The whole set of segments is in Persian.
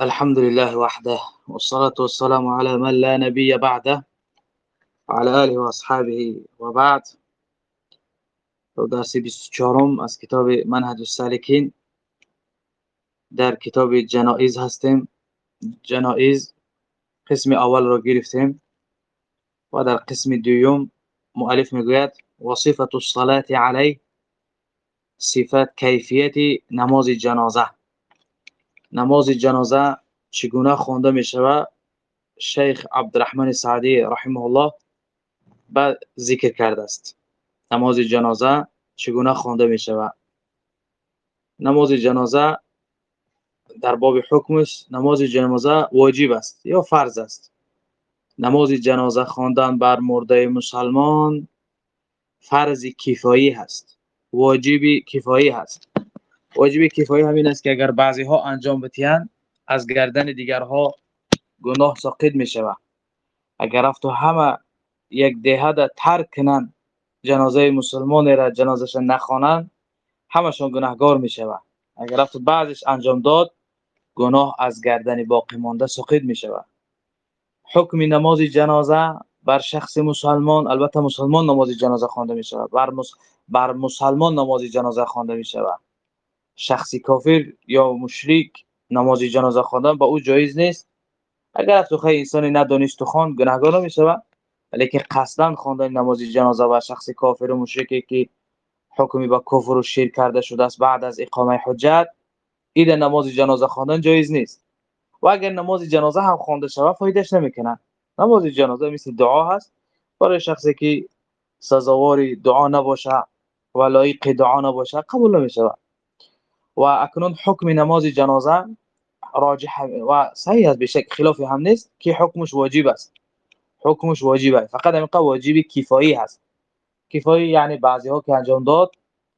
الحمد لله وحده والصلاة والسلام على من لا نبي بعده وعلى آله وأصحابه وبعد. درس 24 از کتاب منهج السالکین. در کتاب جنائز هستیم. جنائز قسم اول را گرفتیم و در قسم دوم مؤلف میگوید وصفة الصلاة علی صفت کیفیت نماز جنازه. نماز جنازه چگونه خوانده می شود شیخ عبدالرحمن سعدی رحمه الله بعد ذکر کرده است. نماز جنازه چگونه خوانده می شود نماز جنازه در باب حکمش نماز جنازه واجب است یا فرض است؟ نماز جنازه خواندن بر مرده مسلمان فرض کفایی هست واجبی کفایی هست. واجب کفایی همین است که اگر بعضی ها انجام بتیان از گردن دیگرها گناه ساقط می شود اگر رفت همه یک دهه ترک کنن جنازه مسلمان را جنازش نخوانند همشون گناهگار می شود اگر رفت بعضش انجام داد گناه از گردن باقی مانده ساقط می شود حکم نماز جنازه بر شخص مسلمان البته مسلمان نماز جنازه خوانده می شود بر, بر مسلمان نماز جنازه خوانده می شود شخصی کافر یا مشرک نماز جنازه خواندن با او جایز نیست. اگر تو خیلی انسانی ندانست و خوان گناهگار نمیشه ولی که قصدن خواندن نماز جنازه و شخصی کافر و مشرکی که حکمی با کفر و شرک کرده شده است بعد از اقامه حجت اید نماز جنازه خواندن جایز نیست. و اگر نماز جنازه هم خوانده شود فایدهش نمی‌کنه نماز جنازه مثل دعا هست. برای شخصی که سزاوار دعا نباشه و لایق دعا نباشه قبول نمیشه و اکنون حکم نماز جنازه راجح و صحیح است بشک خلاف هم نیست که حکمش واجب است. حکمش واجبه فقط همین واجبی کفایی هست. کفایی یعنی بعضی ها که انجام داد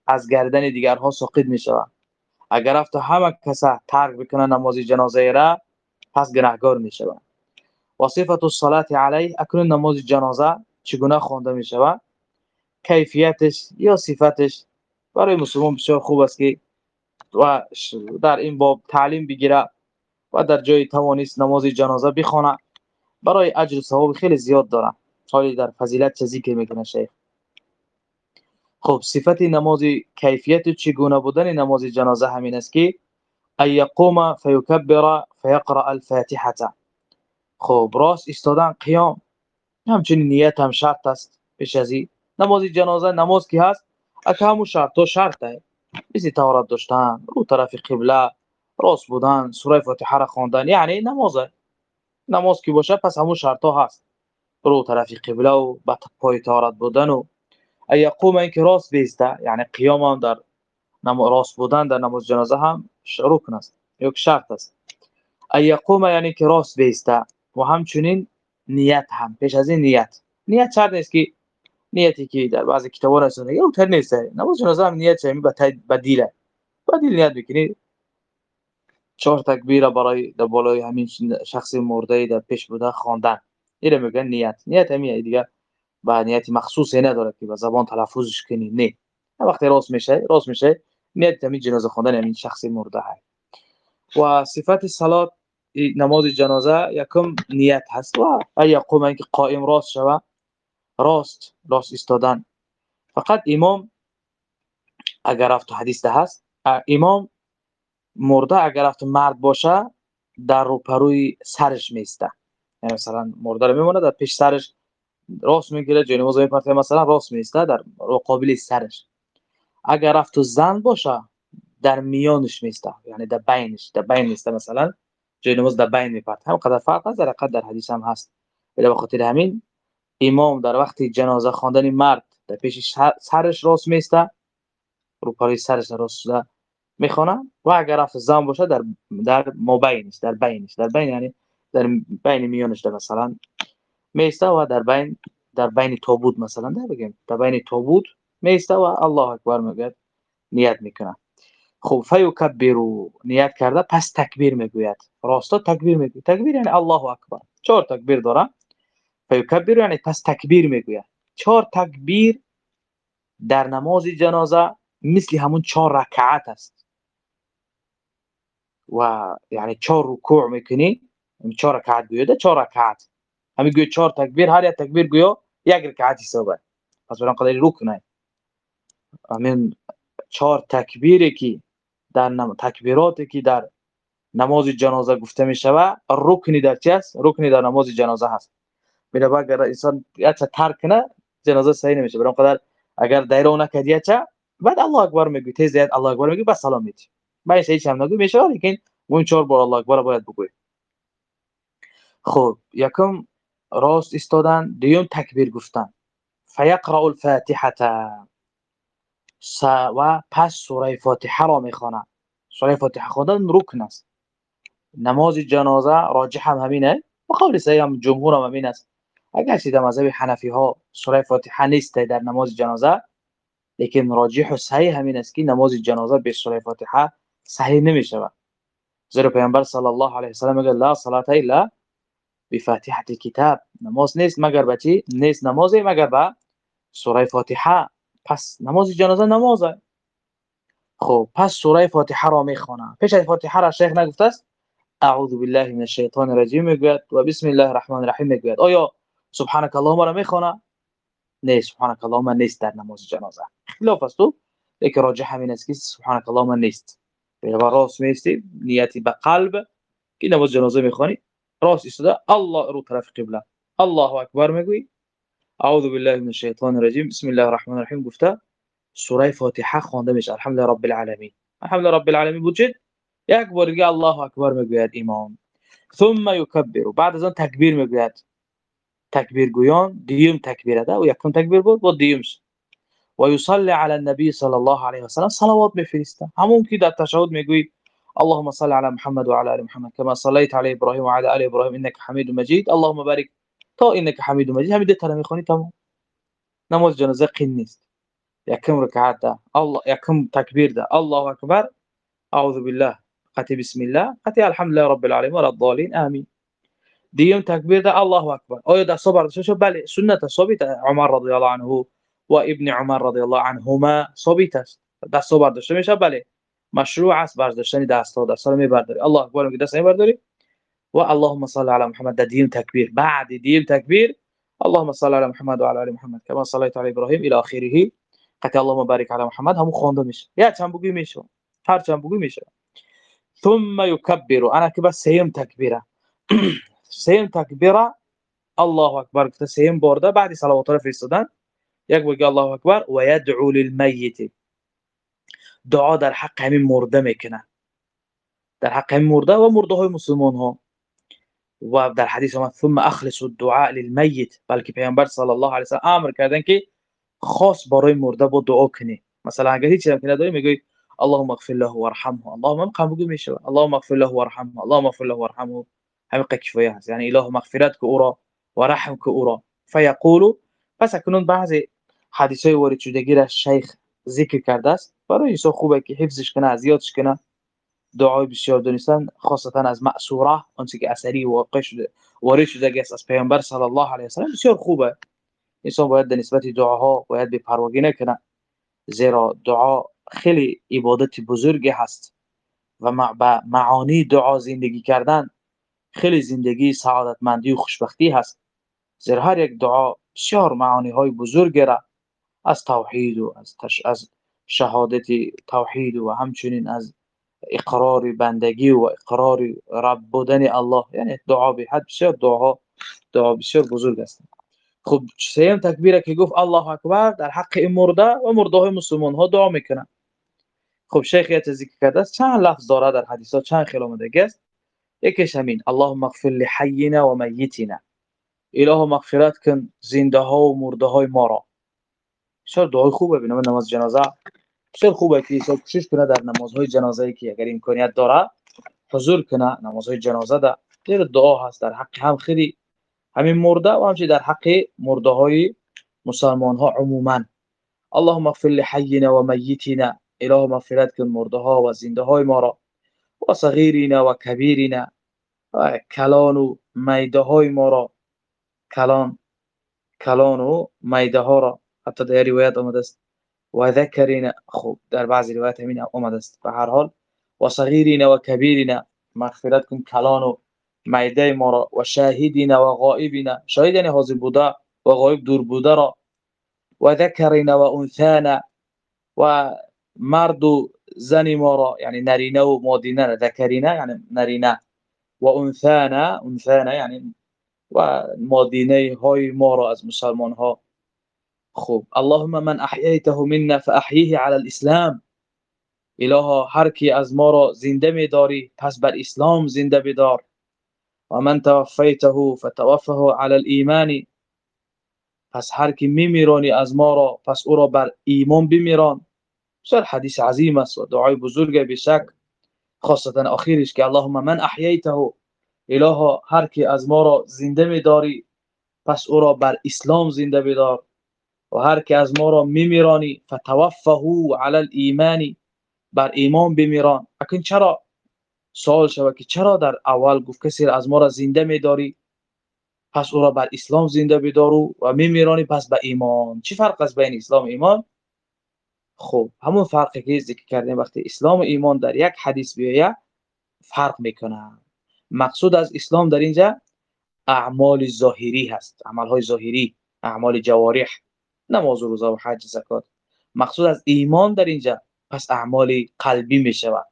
از گردن دیگرها ساقط می شود اگر رفت همه کسا ترک بکنه نماز جنازه را پس گناهگار می شود و صفت الصلاه علیه اکنون نماز جنازه چگونه خوانده می شود کیفیتش یا صفتش برای مسلمان بسیار خوب است که و در این باب تعلیم بگیره و در جای توانست نماز جنازه بخونه برای اجر ثواب خیلی زیاد داره. حالی در فضیلت چه ذکر می‌کنه شیخ؟ خب صفت نماز کیفیت چگونه بودن نماز جنازه همین است که ای یقوم فیکبر فیقرا الفاتحه خب راست استادن قیام. همچنین نیت هم شرط است. پیش از نماز جنازه نماز کی هست اکه شرط و شرطه. مثل تورات داشتن رو طرف قبله راست بودن سوره فاتحه را خواندن یعنی نماز نماز که باشه پس همون شرط ها هست. رو طرف قبله و به پای تورات بودن و یقوم این که راست بیسته یعنی قیام هم در راست بودن در نماز جنازه هم رکن است. یک شرط است. یقوم یعنی که راست بیسته. و همچنین نیت هم پیش از این نیت. نیت شرط نیست که نیتی که در بعضی کتابا رسونه یا تر نیست. نماز جنازه هم نیت با بدیله. بدیل نیت بکنی. چهار تکبیر برای در بالای همین شخص مرده در پیش بوده خواندن. اینو میگن نیت. نیت همیه دیگه با نیت مخصوصی نداره که با زبان تلفظش کنی. نه. وقتی راست میشه راست میشه. نیت همین جنازه خواندن همین شخص مرده های. و صفت صلات نماز جنازه یکم نیت هست. و یقوم اینکه قائم راست شوه راست راست ایستادن. فقط امام اگر رفت حدیث هست امام مرده اگر رفت مرد باشه در روپروی سرش میسته. یعنی مثلا مرده رو میمونه در پیش سرش راست می‌گیره جای نماز میپرته مثلا راست میسته در مقابل سرش. اگر رفت زن باشه در میانش میسته یعنی در بینش در بین میسته مثلا. جای در بین میپرته هم قدر فرق هست در حدیث هم هست. به خاطر همین امام در وقت جنازه خواندن مرد در پیش سرش راست میسته رو پای سرش راست شده می‌خوانه؟ و اگر رفت زن باشه در در مابینش در بینش در بین یعنی در بین میانش در مثلا میسته و در بین در بین تابوت مثلا در بگیم در بین تابوت میسته و الله اکبر میگه نیت می‌کنه. خب فیکبرو نیت کرده پس تکبیر می‌گوید. راستا تکبیر می‌گوید. تکبیر یعنی الله اکبر. چهار تکبیر داره. فیکبر یعنی پس تکبیر می‌گوید. چهار تکبیر در نماز جنازه مثل همون چهار رکعت است. و یعنی چهار رکوع می‌کنی یعنی چهار رکعت گویده چهار رکعت. همین گوی چهار تکبیر هر یک تکبیر گویا یک رکعت حسابه پس برام قدر رکنه همین چهار تکبیری که در نم... تکبیراتی که در نماز جنازه گفته می شود رکنی در چی است؟ رکنی در نماز جنازه هست. میره اگر انسان چه ترک کنه جنازه صحیح نمیشه. برام قدر اگر دایره نکردی چه بعد الله اکبر میگی تیز زیاد الله اکبر میگی بس سلام میدی بعدش هیچ هم نگو میشه لیکن اون چهار بار الله اکبر باید بگوی. خب یکم راست استادن دیوم تکبیر گفتن. فیقرأ الفاتحه و پس سوره فاتحه را می‌خوانه سوره فاتحه خواندن رکن است. نماز جنازه راجح هم همینه. و قول صحیح هم جمهور هم همین است. اگر در مذهب حنفی ها سوره فاتحه نیست در نماز جنازه لیکن راجح و صحیح همین است که نماز جنازه به سوره فاتحه صحیح نمیشه زیرا پیامبر صلی الله علیه و سلم میگه لا صلاه الا بفاتحه الكتاب. نماز نیست مگر بچی نیست نمازی مگر با سوره فاتحه. پس نماز جنازه نمازه. خب پس سوره فاتحه را می‌خوانم پیش از فاتحه را شیخ نگفته است اعوذ بالله من الشیطان الرجیم می‌گوید و بسم الله الرحمن الرحیم می‌گوید. آیا سبحانك اللهم را می‌خوانه نه سبحانك اللهم نیست در نماز جنازه. خلاف است تو. لیکن راجح همین است که سبحانك اللهم نیست. به راست میستی نیتی به قلب که نماز جنازه می‌خوانی. راست ایستاده الله رو طرف قبله. الله اکبر میگوی. اعوذ بالله من الشیطان الرجیم. بسم الله الرحمن الرحیم. گفته سوره فاتحه خوانده میشه. الحمد رب العالمین. الحمد رب العالمین بود یک بار دیگه الله اکبر می‌گوید امام ثم یکبر. بعد از آن تکبیر می‌گوید. تکبیر گویان دیوم تکبیر ده و یکم تکبیر بود با دیومش و یصلی علی النبی صلی الله علیه و صلوات میفرسته همون که در تشهد میگوید اللهم صل على محمد وعلى آل محمد. كما صليت على إبراهيم وعلى آل إبراهيم إنك حميد مجيد. اللهم بارك. تا إنك حميد مجيد. همین ده میخونی تمام. نماز جنازة قین نیست یکم رکعت ده. الله یکم تکبیر ده. الله اکبر أعوذ بالله. قتی بسم الله. قتی الحمد لله رب العالمین ولا الضالين. آمين. دیم تکبیر ده الله اکبر آیا در صبر شو بله سنت ثابت عمر رضی الله عنه و ابن عمر رضی الله عنهما ثابت است دست برداشته میشه بله مشروع است برداشتن دست ها دست ها رو میبرداری الله اکبر میگه دست میبرداری و اللهم صل علی محمد. دیم تکبیر بعد دیم تکبیر اللهم صل علی محمد و علی محمد. كما صليت علی ابراهیم الى اخره قتی اللهم بارک علی محمد. همون خوانده میشه. یا چند بگوی میشه؟ هر چند بگوی میشه. ثم يكبر. انا که بس سیم تکبیره سیم تکبیره الله گفته سیم برده بعد رو فرستادن یک بگی الله اکبر و يدعو للميت. دعا در حق همین مرده میکنه. در حق همین مرده و مرده های مسلمان ها. و در حدیث ما ثم اخلص الدعاء للميت. بلکه پیامبر صلی الله علیه و أمر کردن که خاص برای مرده با دعا کنی مثلا اگر هیچ هم نداری میگی اللهم اغفر له وارحمه اللهم مقام بگو میشه. اللهم اغفر له وارحمه اللهم اغفر له وارحمه همین کفایه هست یعنی اله مغفرت که او را و رحم که او را فیقول پس اکنون بعضی حدیث های وارد شدگی را شیخ ذکر کرده است. برای انسان خوبه که حفظش کنه از کنه. دعای بسیار دونستن خاصتا از معصوره آنچه که اثری واقع شده وارد شده است از پیامبر صلی الله علیه و سلم بسیار خوبه. انسان باید نسبت دعاها باید به پرواگی نکنه. زیرا دعا خیلی عبادت بزرگی هست و با معانی دعا زندگی کردن خیلی زندگی سعادتمندی و خوشبختی هست. زیرا هر یک دعا بسیار معانی های بزرگی را از توحید و از, تش... از شهادت توحید و همچنین از اقرار بندگی و اقرار رب بودن الله. یعنی دعا به حد بسیار دعاها دعا بسیار بزرگ است. خب سیم تکبیره که گفت الله اکبر در حق این مرده و مرده های مسلمان ها دعا می‌کنن. خب شیخ یه ذکر کرده است چند لفظ داره در حدیث ها چند خیلی آمده؟ است یکیش همین اللهم اغفر لحینا و میتنا. اله مغفرت کن زنده ها و مرده های ما را. بسیار دعای خوبه بینم نماز جنازه. بسیار خوبه که انسان کوشش کنه در نمازهای جنازه ای که اگر امکانیت داره حضور کنه نمازهای جنازه ده. غیر دعا هست در حق هم خیلی همین مرده و همچنین در حق مرده های مسلمان ها عموما. اللهم اغفر لحینا و میتنا. اله مغفرت کن مرده ها و زنده های ما را. و صغیرنا و کبیرنا و کلان و میده های ما را. کلان کلان و میده ها را. حتی در روایت آمده است. و ذکرین خوب در بعضی روایت همین آمده است. به هر حال و صغیرنا و کبیرنا مغفرت کن ما را. و شاهدنا و غائبنا شاهد یعنی حاضر بوده و غایب دور بوده را. و ذکرنا و انثانا و مرد و زن ما را یعنی نرینه و مادینه ذکرینه یعنی نرینه. و انثانا انثانا یعنی و مادینه های ما را از مسلمان ها. خوب اللهم من احییته منا فاحیه علی الاسلام. الها هر کی از ما را زنده میداری پس بر اسلام زنده بدار. و من توفیته فتوفه علی الايمان پس هر کی میمیرانی از ما را پس او را بر ایمان بمیران. بسیار حدیث عظیم است و دعای بزرگ بشک خاصتا آخرش که اللهم من احییته الها هر کی از ما را زنده میداری پس او را بر اسلام زنده بدار. و هر کی از ما را میمیرانی فتوفه علی الايمان بر ایمان بمیران. اکن چرا؟ سوال شود که چرا در اول گفت کسی از ما را زنده میداری پس او را بر اسلام زنده بدارو و میمیرانی پس به ایمان. چی فرق است بین اسلام و ایمان؟ خب همون فرقی که ذکر کردیم وقتی اسلام و ایمان در یک حدیث بیاید فرق می‌کنه. مقصود از اسلام در اینجا اعمال ظاهری هست اعمال های ظاهری اعمال جوارح نماز و روزه و حج زکات. مقصود از ایمان در اینجا پس اعمال قلبی می شود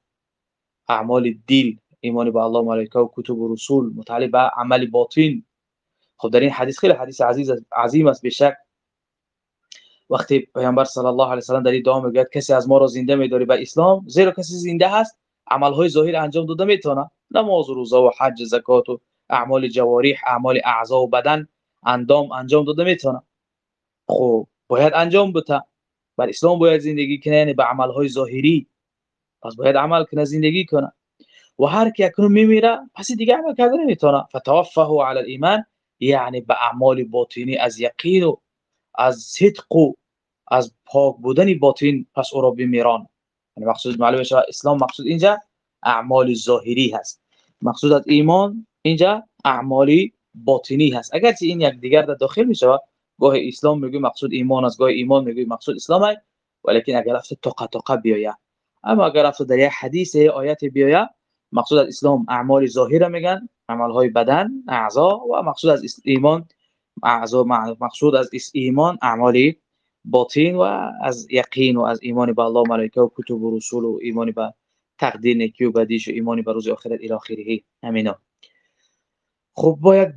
اعمال دل ایمان به الله و ملائکه و کتب و رسول متعلق به عمل باطن. خب در این حدیث خیلی حدیث عزیز عظیم است بشک وقتی پیامبر صلی الله علیه و سلم در این دعا میگه کسی از ما را زنده میداری به اسلام؟ زیرا کسی زنده هست عمل های ظاهر انجام داده می‌تونه. نماز و روزه و حج زکات و اعمال جوارح اعمال اعضا و بدن اندام انجام داده می‌تونه. خب باید انجام بده. بر اسلام باید زندگی کنه یعنی به عمل های ظاهری. پس باید عمل کنه زندگی کنه. و هر کی اکنون میمیره پس دیگه عمل کردن نمی‌تونه. فتوفه علی الايمان یعنی به اعمال باطنی از یقین و از صدق و از پاک بودن باطن پس او را بمیران. یعنی مقصود معلومه شد اسلام مقصود اینجا اعمال ظاهری هست. مقصود از ایمان اینجا اعمال باطنی هست. اگرچه این یک دیگر در داخل میشه گاه اسلام میگه مقصود ایمان است گاه ایمان میگه مقصود اسلام است ولیکن اگر رفت توقع توقع بیاید اما اگر رفت در یک حدیث آیت بیاید مقصود از اسلام اعمال ظاهره میگن عمل های بدن اعضا و مقصود از ایمان مقصود از ایمان اعمال باطن و از یقین و از ایمان به الله و ملائکه و کتب و رسول و ایمان به تقدیر نکی و بدیش و ایمان به روز آخرت الی آخره. همینا خب با یک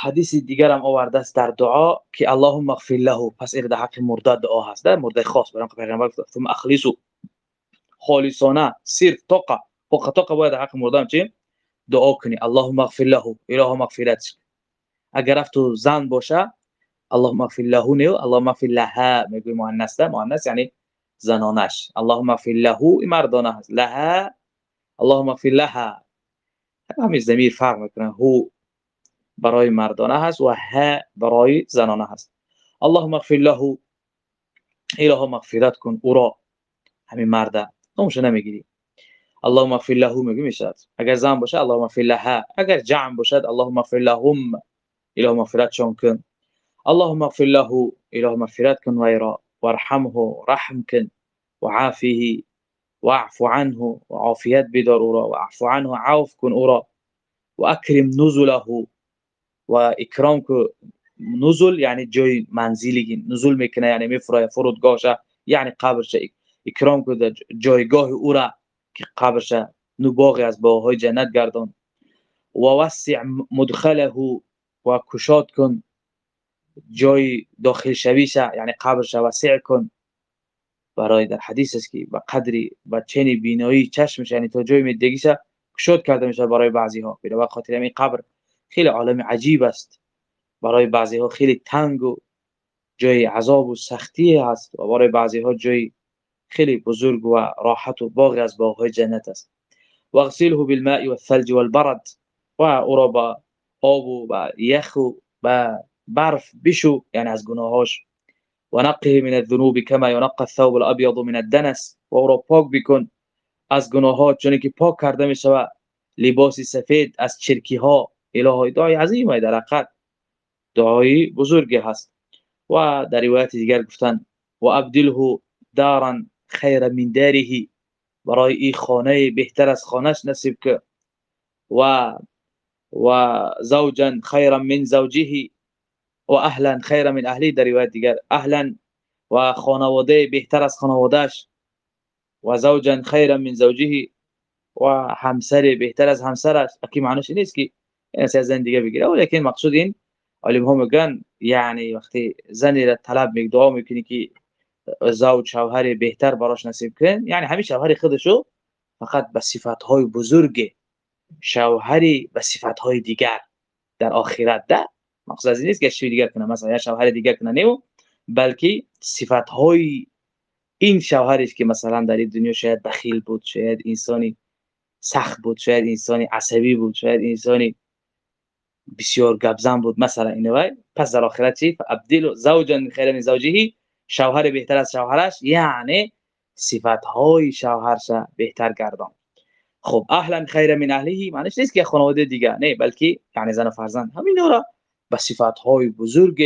حدیث دیگر هم آورده است در دعا که اللهم اغفر له. پس این در حق مرده دعا هست در مرده خاص. برام پیغمبر گفت ثم اخلصو خالصانه صرف طاقه. فوق طاقه باید حق مرده چی؟ دعا کنی. اللهم اغفر له. اله مغفرت. اگر افتو زن باشه اللهم اغفر له نه اللهم اغفر لها میگوی مؤنث مؤنث یعنی زنانش. اللهم اغفر له مردانه هست. لها اللهم اغفر لها. همین ضمیر فرق میکنه. هو برای مردانه هست و ها برای زنانه هست. اللهم اغفر له. اله مغفرت کن. أو را. همین مرده. نموشه نمیگیری. اللهم اغفر له میگی میشد اگر زن باشه اللهم اغفر لها. اگر جمع باشد اللهم اغفر لهم. إله مغفراتشونكن اللهم اغفر له إله مغفراتكن ويرا. وارحمه رحمكن وعافيه واعف عنه. وعافيات بضرورة. واعف عنه. عوف كن أورا. وأكرم نزله. وإكرامك نزل يعني جوي منزلي نزول میکنه یعنی يعني میفره فرودگاهشه یعنی يعني قبرش اکرام کرده جایگاه جوي را که قبرش نباغی از باغهای جنت گردان و وسع مدخله. و کشاد کن جای داخل شویش یعنی قبرش وسع کن. برای در حدیث است که به قدری با چنی بینایی چشمش یعنی تا جای میدگیش کشاد کرده میشه برای بعضی ها به خاطر همین قبر خیلی عالم عجیب است. برای بعضی ها خیلی تنگ و جای عذاب و سختی است و برای بعضی ها جای خیلی بزرگ و راحت و باغی از باغهای جنت است. واغسله بالماء والثلج والبرد. و أو را با آب و یخ و برف بشو یعنی از گناهاش. و نقه من الذنوب كما ينقى الثوب الابيض من الدنس أو را پاک بکن از گناهات چون که پاک کرده می شود لباس سفید از چرکی ها الهی دعای عظیمه در حقیقت. دعای بزرگی هست. و در روایت دیگر گفتن و ابدله دارا خیر من داره. برای این خانه بهتر از خانهش نصیب که. و و زوجا خیرا من زوجه و أهلا خیرا من اهلی در روایت دیگر. أهلا و خانواده بهتر از خانوادهش و زوجا خیرا من زوجه و بهتر از همسرش. اکی معنیش نیست که سه زن دیگه بگیره. ولی مقصود این علم هم میگن یعنی وقتی زنی را طلب میکنه دعا میکنه که زوج شوهر بهتر براش نصیب کن. یعنی همین شوهر خودشو فقط به صفات های بزرگ شوهری به صفات های دیگر در آخرت ده مقصود از این نیست که شوی دیگر کنه مثلا یا شوهر دیگر کنه نیو بلکه صفات های این شوهرش که مثلا در این دنیا شاید بخیل بود شاید انسانی سخت بود شاید انسانی عصبی بود شاید انسانی بسیار گبزن بود مثلا اینو پس در آخرت چی؟ ابدل زوجا خیر من زوجه شوهر بهتر از شوهرش یعنی صفات های شوهرش بهتر گردان. خب اهلا خیر من اهله معنیش نیست که خانواده دیگه نه بلکه یعنی زن و فرزند. همین را به صفات های بزرگ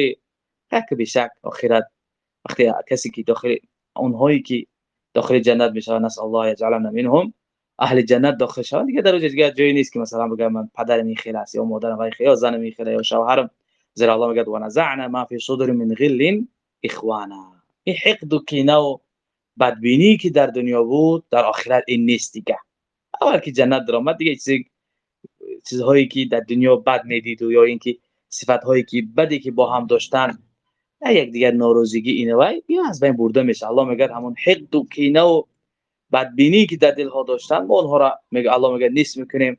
که به شک آخرت وقتی کسی که داخل اونهایی که داخل جنت میشه نسال الله یجعلنا منهم اهل جنت داخل شوند دیگه در دیگه جایی نیست که مثلا بگم من پدر میخیل است یا مادرم میخیل یا زن میخیل یا شوهرم. زیرا الله میگه و نزعنا ما فی صدور من غل اخوانا. این حقد و کینه و بدبینی که در دنیا بود در آخرت این نیست دیگه. اول که جنت درآمد دیگه چیزی چیزهایی که در دنیا بد می‌دید و یا اینکه صفت هایی که بدی که با هم داشتن یک دیگر اینه. وای یا از بین برده میشه. الله میگه همون حقد و کینه و بدبینی که در دلها داشتن ما اونها را میگه الله میگه نیست می‌کنیم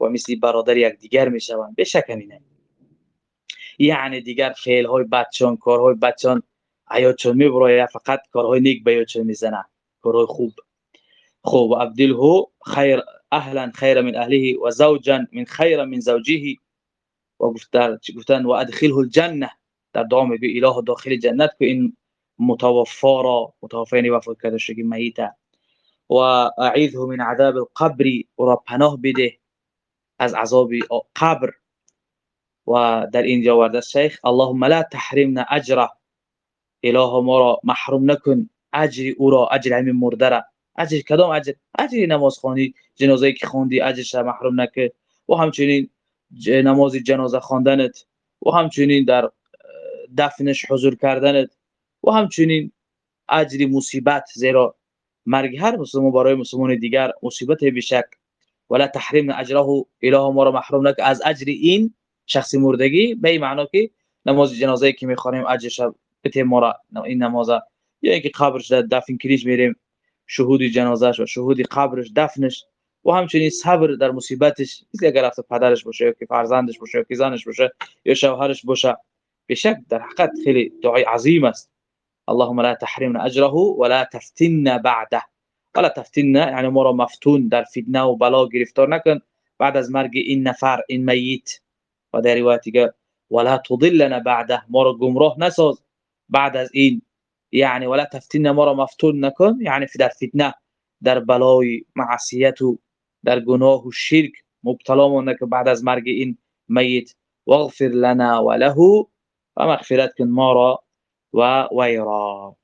و مثل برادر یک دیگر می‌شوند. به شک اینه. یعنی دیگر فعل های بچان کارهای بچان حیاتشون می‌بره فقط کارهای نیک به یادشون می‌زنه. کارهای خوب خوب ابدله خیر أهلا خیر من أهله و زوجا من خیر من زوجه. و گفتن گفتن و أدخله الجنة. در دعا میگه اله داخل جنت که این متوفا را متوفا یعنی وفات کرده شده میته و اعیذه من عذاب القبر. و را بده. از عذاب قبر. و در اینجا ورده شیخ اللهم لا تحرمنا أجره. إله ما را محروم نکن اجر أو را اجر همین مرده را اجر کدام اجر اجر نماز خوانی جنازه که خوندی اجرش محروم نکه. و همچنین نماز جنازه خواندنت. و همچنین در دفنش حضور کردنت. و همچنین اجر مصیبت زیرا مرگ هر مسلمان برای مسلمان دیگر مصیبت بشک ولا تحریم اجره اله ما را محروم نکه. از اجر این شخص مردگی به این معنا که نماز جنازه که می‌خوانیم اجرش بته ما این نماز یا اینکه قبرش دفن کلیش میریم. شهود جنازهش و شهود قبرش دفنش و همچنین صبر در مصیبتش. اگر رفت پدرش باشه یا که فرزندش باشه یا که زنش باشه یا شوهرش باشه. بشک در حقیقت خیلی دعای عظیم است. اللهم لا تحرمنا اجره ولا تفتنا بعده. ولا تفتنا یعنی ما را مفتون در فتنه و بلا گرفتار نکن. بعد از مرگ این نفر این میت. و در روایت ولا تضلنا بعده. ما را گمراه نساز. بعد از این یعنی ولا تفتن ما را مفتون نکن یعنی در فتنة در بلای معصیت و در گناه و شرک مبتلا مونده که بعد از مرگ این میت. واغفر لنا وله و مغفرت کن ما را و ویرا.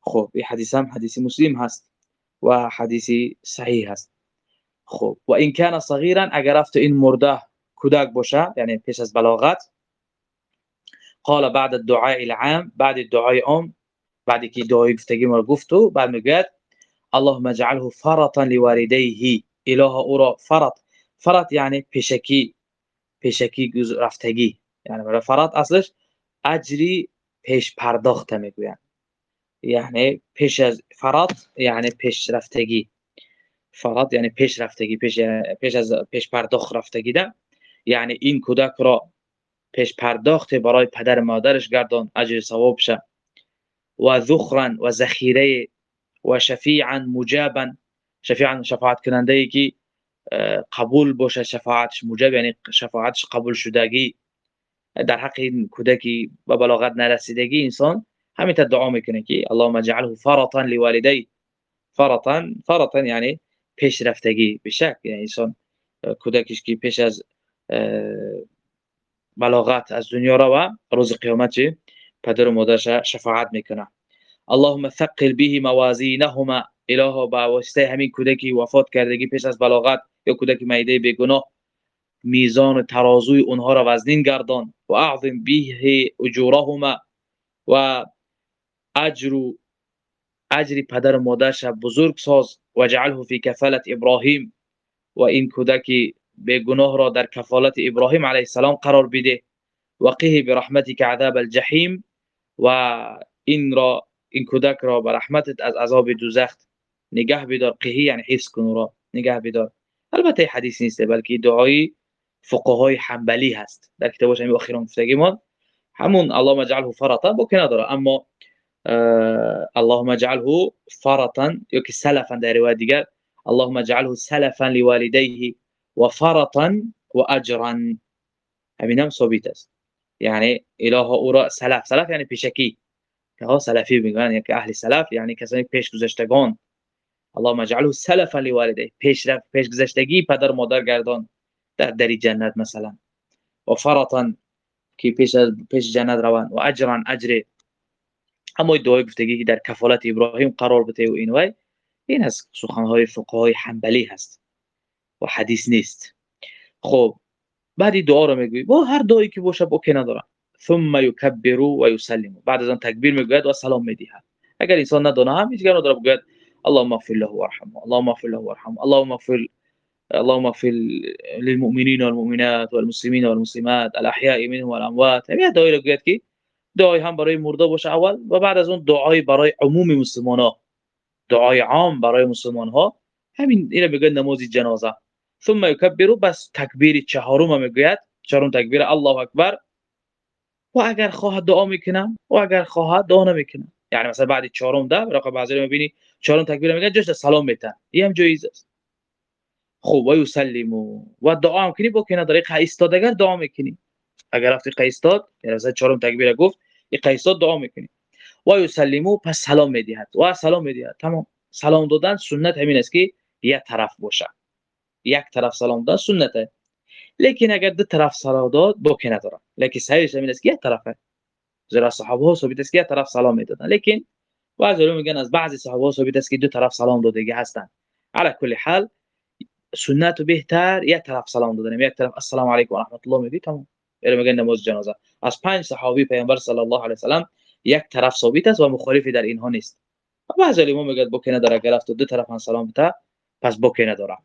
خب این حدیث هم حدیث مسلم هست و حدیث صحیح هست. خب و این کان صغیرا اگر رفت این مرده کودک باشه یعنی پیش از بلاغت قال بعد الدعاء العام بعد الدعاء عام بعد که دعای گفتگی ما گفتو بعد میگه اللهم اجعله فرطا لوالديه اله او را فرط. فرط یعنی پیشکی پیشکی رفتگی. یعنی برای فرط اصلش اجری پیش پرداخت می‌گوین یعنی پیش از فرط یعنی پیش رفتگی. فرط یعنی پیش رفتگی پیش پیش از پیش پرداخت رفتگی ده یعنی این کودک را پیش پرداخت برای پدر مادرش گردان اجر ثواب شه. و ذخرا و مجابا. شفیعا شفاعت کننده ای که قبول باشه شفاعتش مجاب یعنی شفاعتش قبول شدگی در حق این کودکی به بلاغت نرسیدگی انسان همین دعا میکنه که اللهم اجعله فرطا لوالدي فرطا فرطا یعنی پیش رفتگی بشک یعنی انسان کودکش که پیش از بلاغت از دنیا را و روز قیامت پدر و مادرش شفاعت میکنه اللهم ثقل به موازینهما. الها با واسطه همین کودکی وفات کردگی پیش از بلاغت یا کودک میده بیگناه میزان ترازوی اونها را وزنین گردان و اعظم به اجورهما و اجر اجر پدر و مادرش بزرگ ساز و جعله فی کفالت ابراهیم و این کودکی گناه را در کفالت ابراهیم علیه السلام قرار بده. و قه برحمتک عذاب الجحیم. این را این کودک را به رحمتت از عذاب دوزخ نگه بدار قهی یعنی حفظ کن را نگه بدار البته حدیث نیست بلکه دعای فقهای حنبلی هست. در کتابش همین اخیرا گفتگی ما همون اللهم اجعله فرطا بو نداره اما اللهم اجعله فرطا یا که سلفا در روایت دیگر اللهم اجعله سلفا لوالديه وفرطا واجرا همین هم ثابت است. یعنی اله او سلف. سلف یعنی پیشکی. که ها سلفی میگن یعنی اهل سلف یعنی کسانی پیش گذشتگان. اللهم اجعله سلفا لوالديه. پیش رفت پیش گذشتگی پدر مادر گردان. در دری جنت مثلا. و فرطا که پیش پیش جنت روان. و اجرا اجر. اما دعای گفتگی که در کفالت ابراهیم قرار بده و این وای این از سخنهای فقهای حنبلی هست. و حدیث نیست. خب بعدی دعا رو میگوی. با هر دعایی که باشه با که ندارم. ثم یکبر و یسلم بعد از آن تکبیر می‌گوید و سلام می‌دهد. اگر انسان ندونه هم هیچ نداره بگوید اللهم اغفر له وارحمه اللهم اغفر له وارحمه اللهم اغفر اللهم اغفر للمؤمنين والمؤمنات والمسلمين والمسلمات الاحياء منهم والاموات همین دعایی رو گفت که دعای هم برای مرده باشه اول و بعد از اون دعای برای عموم مسلمان ها دعای عام برای مسلمان ها همین اینو میگن نماز جنازه. ثم يكبر بس تکبیر چهارم می‌گوید. چهارم تکبیر الله اکبر. و اگر خواهد دعا می‌کنم و اگر خواهد دعا نمی‌کنم. یعنی مثلا بعد چهارم ده رقم بعضی می‌بینی چهارم تکبیر میگه جوش سلام میتن این هم جایز است. خب و یسلم و دعا هم کنی با کنه طریق ایستادگر دعا می‌کنی. اگر رفتی قیستاد یعنی مثلا چهارم تکبیر گفت این قیستاد دعا می‌کنی. و یسلمو پس سلام می‌دهد. و سلام می‌دهد. تمام. سلام دادن سنت همین است که یک طرف باشه. یک طرف سلام داد سنته. لیکن اگر دو طرف سلام داد با که نداره لیکن صحیحش همین است که یک طرفه. زیرا صحابه ها ثابت است که یک طرف سلام می‌دادن. لیکن بعضی میگن از بعضی صحابه ها ثابت است که دو طرف سلام دادگی هستند علی کل حال سنت بهتر یک طرف سلام دادن. یک طرف السلام علیکم و رحمت الله میگی تمام. اینو میگن نماز جنازه. از پنج صحابی پیامبر صلی الله علیه و سلام یک طرف ثابت است و مخالفی در اینها نیست. بعضی علما میگن بو که نداره گرفت دو طرف هم سلام بده پس بو که نداره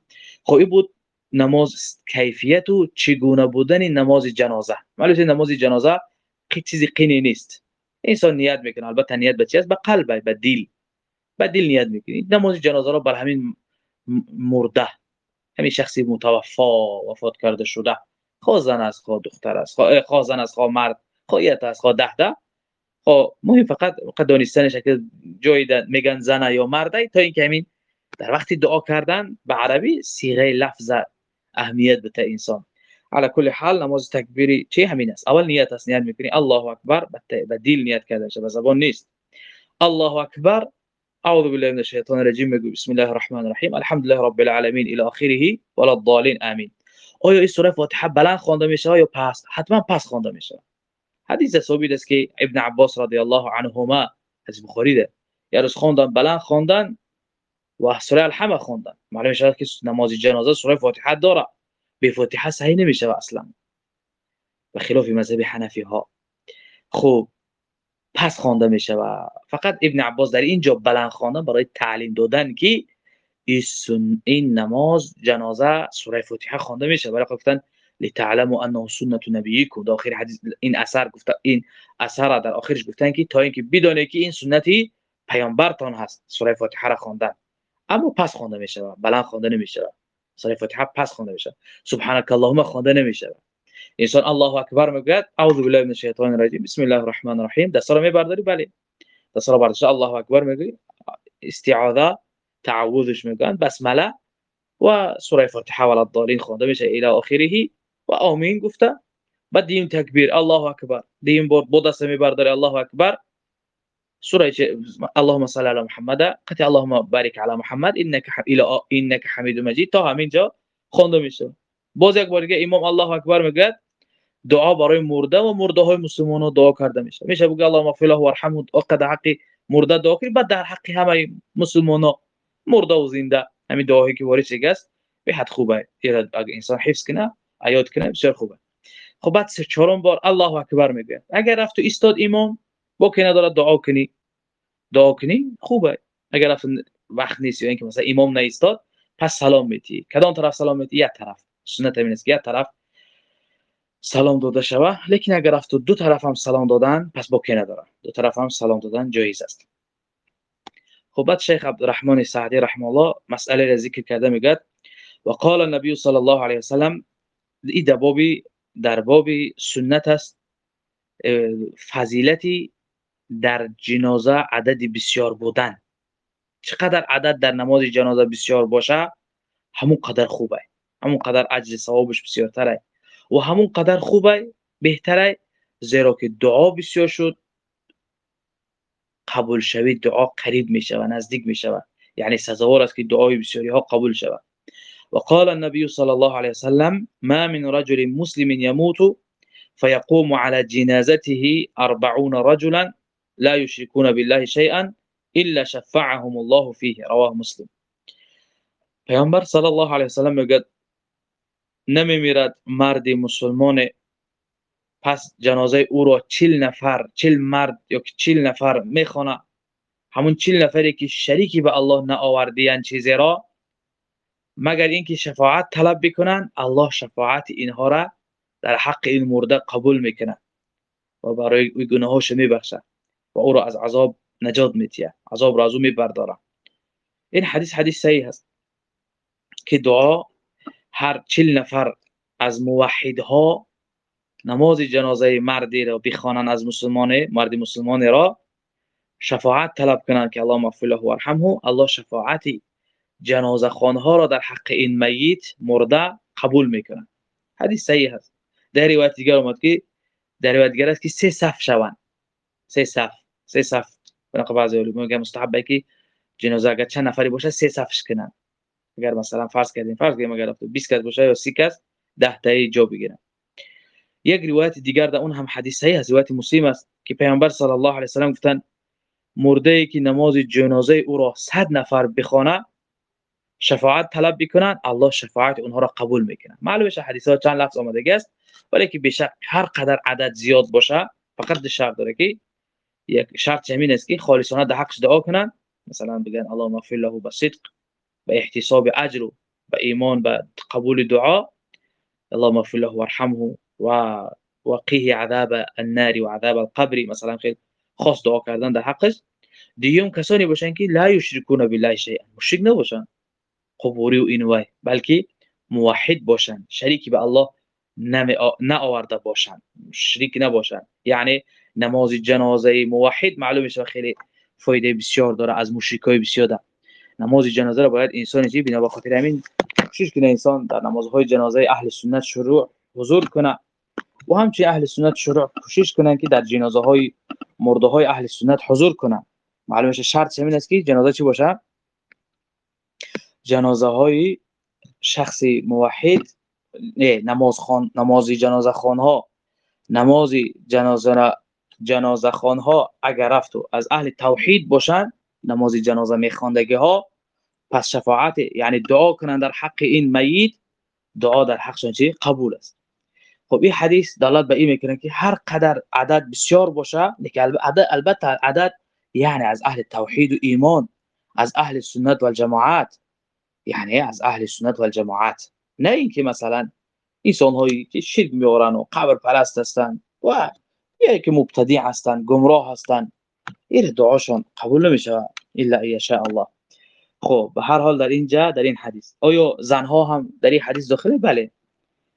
خب این بود نماز کیفیت و چگونه بودن نماز جنازه. معلومه نماز جنازه کی چیزی قینی نیست. انسان نیت می‌کنه. البته نیت به چی است؟ به قلب به دل. به دل نیت می‌کنی نماز جنازه رو بر همین مرده. همین شخصی متوفا وفات کرده شده. خواه زن است خواه دختر است. خواه زن است خواه مرد. خواه است خواه ده ده خب مهم فقط دانستنش که جای میگن زن یا مرد تا اینکه همین در وقتی دعا کردن به عربی صیغه لفظ اهمیت بده انسان. على كل حال نماز تکبیری چه همین است؟ اول نیت است نیت می‌کنی. الله اکبر به دل نیت کرده به زبان نیست. الله اکبر اعوذ بالله من الشیطان الرجیم بگو بسم الله الرحمن الرحیم. الحمد لله رب العالمین الى اخره ولا الضالین امین آیا این سوره فاتحه بلند خوانده میشه یا پس حتما پس خوانده میشه. حدیث ثابت است که ابن عباس رضی الله عنهما از بخاری ده. یا روز خواندن بلند خواندن و سوره الحمد خواندن معلومه شد که نماز جنازه سوره فاتحه داره. به فاتحه صحیح نمیشه اصلا. به خلاف مذهب حنفی ها خب پس خوانده میشه و فقط ابن عباس در اینجا بلند خواندن برای تعلیم دادن که این نماز جنازه سوره فاتحه خوانده میشه. برای گفتن لتعلموا انه سنت نبیکم. در آخر حدیث این اثر گفته این اثر در آخرش گفتن که تا اینکه بدونه که این سنتی پیامبرتان هست. سوره فاتحه را خواندن اما پس خوانده میشه بلند خوانده نمیشه سوره فاتحه پس خوانده میشه سبحانك اللهم خوانده نمیشه انسان الله اکبر میگه اعوذ بالله من الشیطان الرجیم. بسم الله الرحمن الرحیم. دست را میبرداری؟ بله. دست را برداشت. الله اکبر میگه استعاذه تعوذش میگن بسمله و سوره فاتحه ولا الضالین خوانده میشه. الی اخره و آمین گفته. بعد دیم تکبیر. الله اکبر. دیم بار بو دست میبرداری. الله اکبر. سوره اللهم صل علی محمد. قطع اللهم بارک علی محمد. الى انك حمید مجید تا همینجا خوانده میشه. باز یک بار دیگه امام الله اکبر میگه دعا برای مرده و مرده های مسلمان ها دعا کرده میشه. میشه بگه اللهم اغفر له وارحمه و قد حق مرده دعا کنی بعد در حق همه مسلمان ها مرده و زنده. همین دعایی که وارد است به حد خوبه اگر انسان حفظ کنه آیات کنه بسیار خوبه. خب بعد سه چهارم بار الله اکبر میگه. اگر رفت و ایستاد امام با کنه داره دعا کنی؟ دعا کنی؟ خوبه. اگر رفت وقت نیست یا اینکه مثلا امام نایستاد پس سلام میتی. کدام طرف سلام میتی؟ یک طرف. سنت همین است که یک طرف سلام داده شوه لیکن اگر رفت دو طرف هم سلام دادن پس با کنه داره دو طرف هم سلام دادن جایز است. خب بعد شیخ عبدالرحمن سعدی رحمه الله مسئله را ذکر کرده میگه و قال النبی صلی الله علیه وسلم این در باب در باب سنت است فضیلتی در جنازه عدد بسیار بودن. چقدر عدد در نماز جنازه بسیار باشه همون قدر خوبه. همون قدر اجر ثوابش بسیارتره. و همون قدر خوبه بهتره زیرا که دعا بسیار شد. قبول شوید دعا قریب می شود نزدیک می شود یعنی سزاوار است که دعای بسیاری ها قبول شود. وقال النبي صلى الله عليه وسلم ما من رجل مسلم يموت فيقوم على جنازته أربعون رجلا لا يشركون بالله شيئا إلا شفعهم الله فيه. رواه مسلم. پیغمبر صلی الله عليه وسلم میگد نمیمیرد مردی مسلمان پس جنازه أو را 40 نفر 40 مرد یا 40 نفر میخونه همون 40 نفری که شریکی به الله نآوردین چیزی را مگر اینکه شفاعت طلب بکنن الله شفاعت اینها را در حق این مرده قبول میکنه و برای گناهاش میبخشد. و او را از عذاب نجات میتیه عذاب را از او میبرداره این حدیث حدیث صحیح است که دعا هر چل نفر از موحدها نماز جنازه مردی را بخوانند از مسلمان مرد مسلمان را شفاعت طلب کنند که الله مغفر له و ارحمه. الله شفاعتی جنازه ها را در حق این میت مرده قبول می‌کنن حدیث صحیح است. در روایت دیگر اومد که در روایت دیگر است که سه صف شوند. سه صف. سه صف. بعضی علما میگن مستحبه که جنازه اگر چند نفری باشه سه صفش کنن. اگر مثلا فرض کردیم فرض کنیم اگر 20 کس باشه یا 30 کس 10 تایی جا بگیرن. یک روایت دیگر در اون هم حدیث صحیح است روایت مسلم است که پیامبر صلی الله علیه و سلم گفتن مرده ای که نماز جنازه او را 100 نفر بخونه شفاعت طلب بکنن الله شفاعت اونها را قبول می‌کنه معلومه حدیث ها چند لفظ آمده است ولی که بشک هر قدر عدد زیاد باشه فقط شرط داره که یک شرط همین است که خالصانه در حقش دعا کنن مثلا بگن الله مغفر له بصدق به احتساب اجر و به ایمان به قبول دعا. الله مغفر له وارحمه و وقیه عذاب النار و عذاب القبر. مثلا خیلی خاص دعا کردن در حقش دیگه کسانی باشن که لا یشرکون بالله شیئا. مشرک نباشن. قبوری و اینوای بلکه موحد باشن. شریکی به الله نه آورده باشن. شریک نباشن. یعنی نماز جنازه موحد معلومه شده خیلی فایده بسیار داره از مشرکای بسیار داره نماز جنازه را باید انسان چی بنا خاطر همین کوشش کنه انسان در نمازهای جنازه اهل سنت شروع حضور کنه و همچنین اهل سنت شروع کوشش کنن که در جنازه های مرده های اهل سنت حضور کنن. معلومه شرط همین است که جنازه چی باشه؟ جنازه های شخص موحد نه نماز خان نمازی جنازه خان ها نمازی جنازه جنازه خان ها اگر رفت و از اهل توحید باشن نمازی جنازه میخواندگی ها پس شفاعت یعنی دعا کنن در حق این میت دعا در حقشان چی؟ قبول است. خب این حدیث دلالت به این می‌کنه که هر قدر عدد بسیار باشه لیکن البته عدد یعنی از اهل توحید و ایمان از اهل سنت و الجماعت یعنی از اهل سنت و الجماعت نه اینکه مثلا انسان هایی که شرک میورن و قبر پرست هستند و یا که مبتدی هستند گمراه هستند این دعاشون قبول نمیشه الا یشاء الله. خب به هر حال در اینجا در این حدیث. آیا زنها هم در این حدیث داخله؟ بله.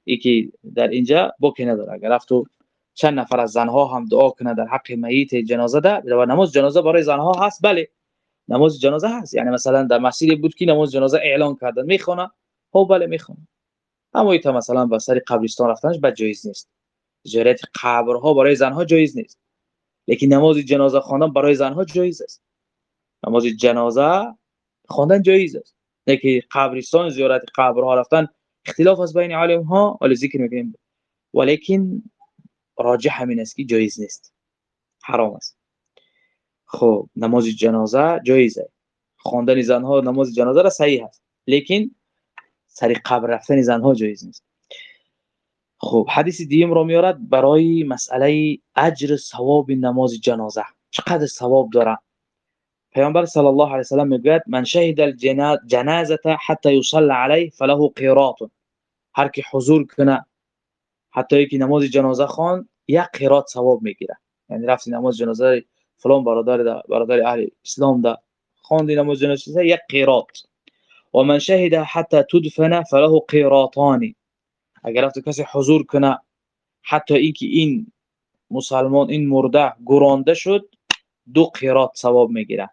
یکی در اینجا بوکی نداره. اگر رفتو چند نفر از زنها هم دعا کنه در حق میت جنازه ده و نماز جنازه برای زنها هست؟ بله. نماز جنازه هست. یعنی مثلا در مسجد بود که نماز جنازه اعلان کردن. می‌خونه؟ خب بله می‌خونه. اما ایتا مثلا با سر قبرستان رفتنش بد جایز نیست. زیارت قبرها برای زنها جایز نیست. لیکن نماز جنازه خواندن برای زنها جایز است. نماز جنازه خواندن جایز است. لیکن قبرستان زیارت قبرها رفتن اختلاف از بین عالم ها ولی ذکر می‌کنیم. ولیکن راجح همین است که جایز نیست. حرام است. خب نماز جنازه جایزه خواندن زنها نماز جنازه را صحیح است. لیکن سری قبر رفتن زنها جایز نیست. خب حدیث دیم رو میارد برای مسئله اجر ثواب نماز جنازه. چقدر ثواب داره پیامبر صلی الله علیه و سلم میگه من شهد الجنازه حتى يصلى عليه فله قيراط هر کی حضور کنه حتی که نماز جنازه خوان یک قرات ثواب میگیره. یعنی رفتی نماز جنازه فلان برادر برادر أهل اسلام ده خواندی نماز جنازه یک قرات و من شهد حتى تدفن فله قيراطان اگر رفت کسی حضور کنه حتی اینکه این مسلمان این مرده گرانده شد دو قیرات ثواب می‌گیره.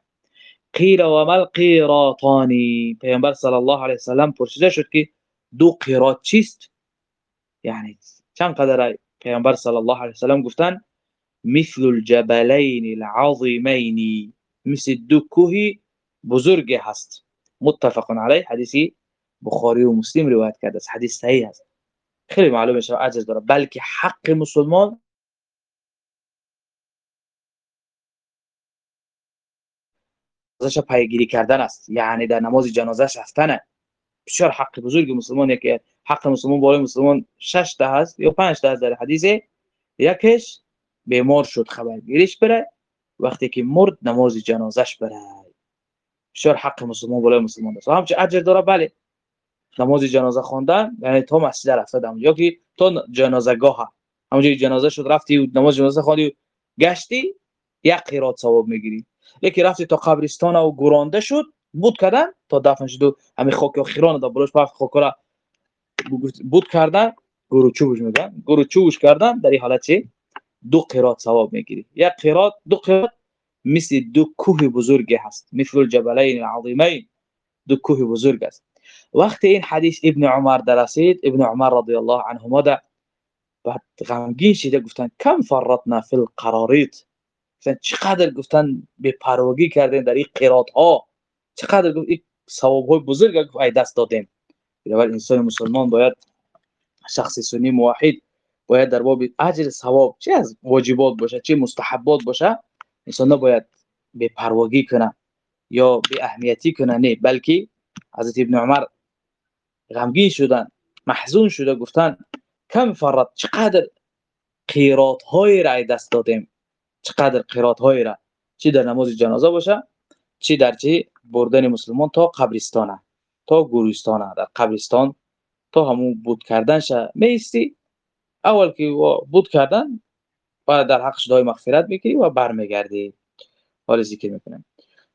قیل و مل قیراتانی. پیامبر صلی الله علیه وسلم پرسیده شد که دو قیرات چیست؟ یعنی چند قدر پیامبر صلی الله علیه وسلم گفتن مثل الجبلین العظیمین. مثل دو کوهی بزرگ هست. متفق علیه. حدیثی بخاری و مسلم روایت کرده است. حدیث صحیح است. خیلی معلومه شما اجر داره بلکه حق مسلمان ازش پیگیری کردن است. یعنی در نماز جنازه رفتنه بسیار حق بزرگ مسلمان که حق مسلمان بالای مسلمان 6 تا هست یا 5 تا در حدیث یکش بیمار شد خبرگیریش بره وقتی که مرد نماز جنازش بره. بسیار حق مسلمان بالای مسلمان است. همچه اجر داره بله. نماز جنازه خواندن یعنی تو مسجد رفته دم یا که تو جنازه گاه همونجوری جنازه شد رفتی و نماز جنازه خواندی گشتی یک قرات ثواب می‌گیری. یکی رفتی تا قبرستان و گرانده شد بود کردن تا دفن شد و همین خاک خیران دا بروش پاک خاک را بود کردن گرو چوبش میگن گرو چوبش کردن در این حالت چی؟ دو قرات ثواب می‌گیری. یک قرات دو قرات مثل دو کوه بزرگ هست. مثل الجبلین العظیمین دو کوه بزرگ است وقتی این حدیث ابن عمر درسید ابن عمر رضی الله عنهما ده بعد غمگین شده گفتن کم فرطنا فی القراریط گفتن چقدر؟ گفتن به پروگی کردن در این قرات ها چقدر؟ گفت این ثواب های بزرگ ای دست دادیم بنابراین انسان مسلمان باید شخص سنی موحد باید در باب اجر ثواب چه از واجبات باشه چه مستحبات باشه انسان نباید به پروگی کنه یا به اهمیتی کنه نه بلکه حضرت ابن عمر غمگین شدن محزون شده گفتن کم فرات چقدر قیرات های را دست دادیم؟ چقدر قیرات های را چی در نماز جنازه باشه؟ چی در چی؟ بردن مسلمان تا قبرستانه تا گروستانه. در قبرستان تا همون بود کردن شه. میستی اول که بود کردن بعد در حقش دای مغفرت می‌کنی و برمیگردی. حال ذکر می‌کنیم.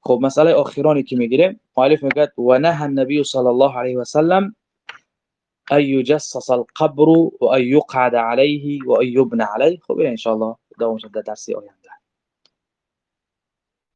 خب مسئله آخرانی که می‌گیریم مؤلف میگه و نه النبی صلی الله علیه و سلم أن يجسس القبر وأن يقعد عليه وأن يبنى عليه. خبير إيه إن شاء الله. دوم شدة درسي أو يعني.